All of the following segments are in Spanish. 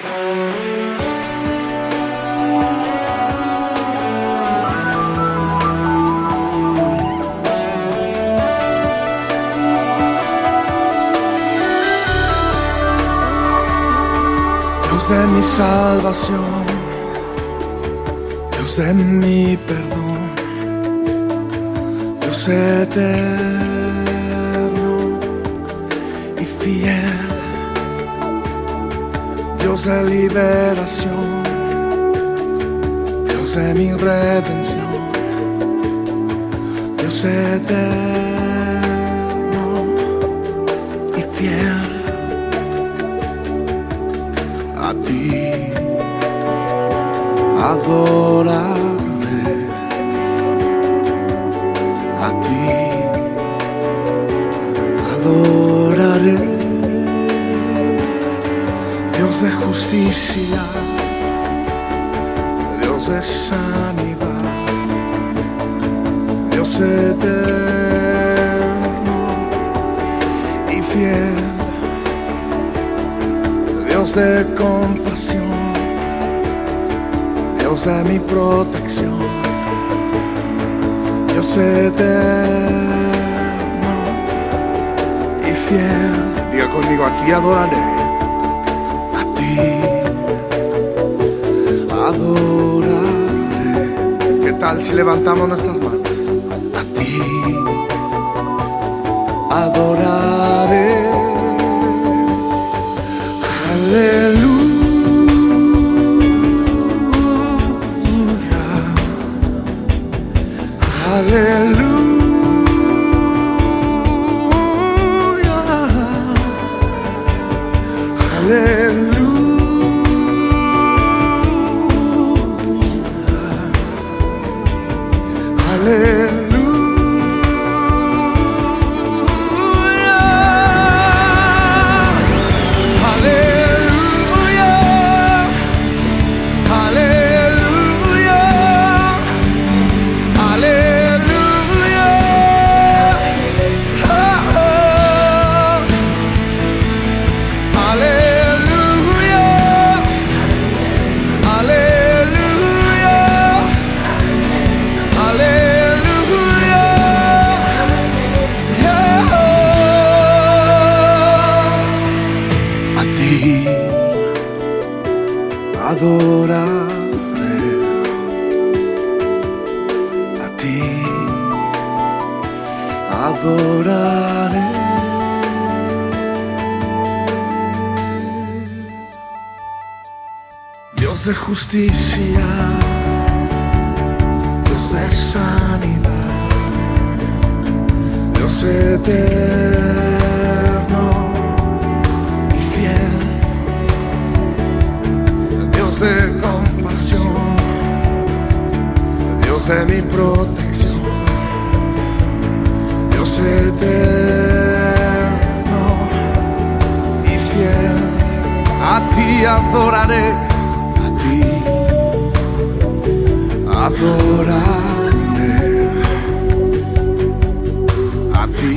Dios de mi salvación, Dios de mi perdón, Dios eterno y fiel, Dios de liberación, Dios de mi redención, Dios eterno y fiel a ti. Adoraré justicia Dios de sanidad Dios eterno y fiel Dios de compasión, Dios de mi protección, Dios eterno y fiel. Diga conmigo, a ti adoraré, ti adoraré. ¿Qué tal si levantamos nuestras manos? A ti adoraré. Ti adoraré. Dios de justicia, Dios de sanidad, Dios eterno Dios de mi protección, Dios eterno y fiel, a ti adoraré, a ti adoraré, a ti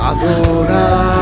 adoraré,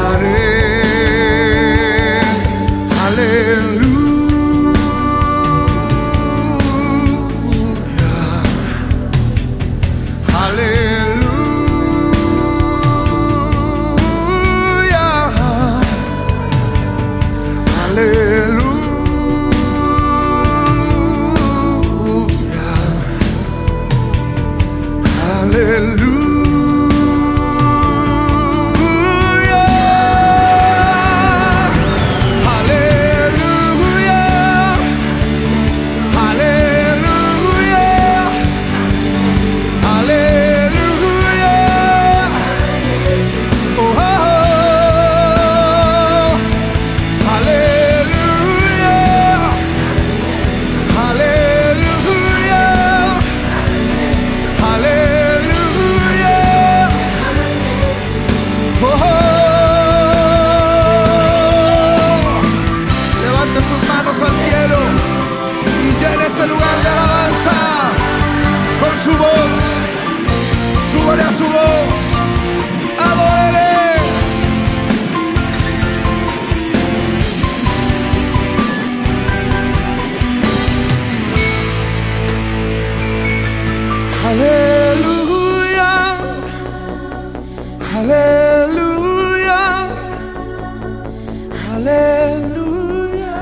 Hallelujah.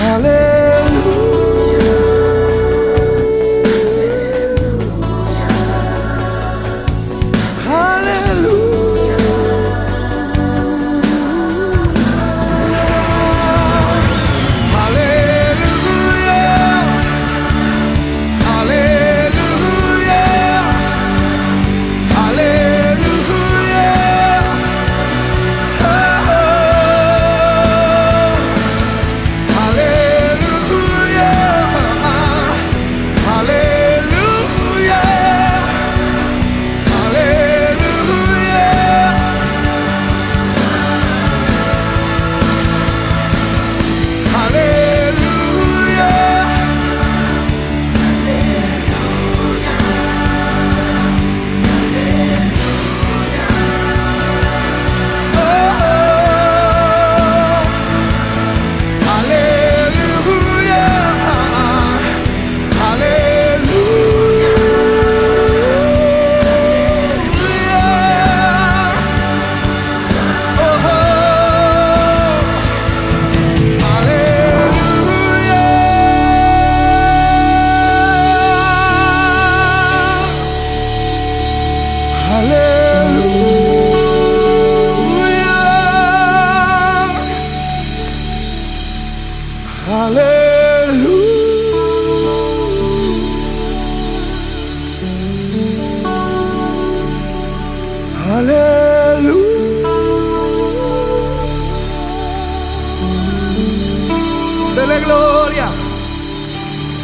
Hallelujah.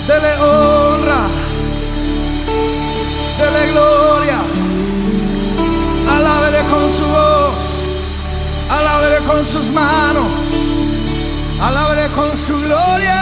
Dele honra. Dele gloria. Alábele con su voz. Alábele con sus manos. Alábele con su gloria.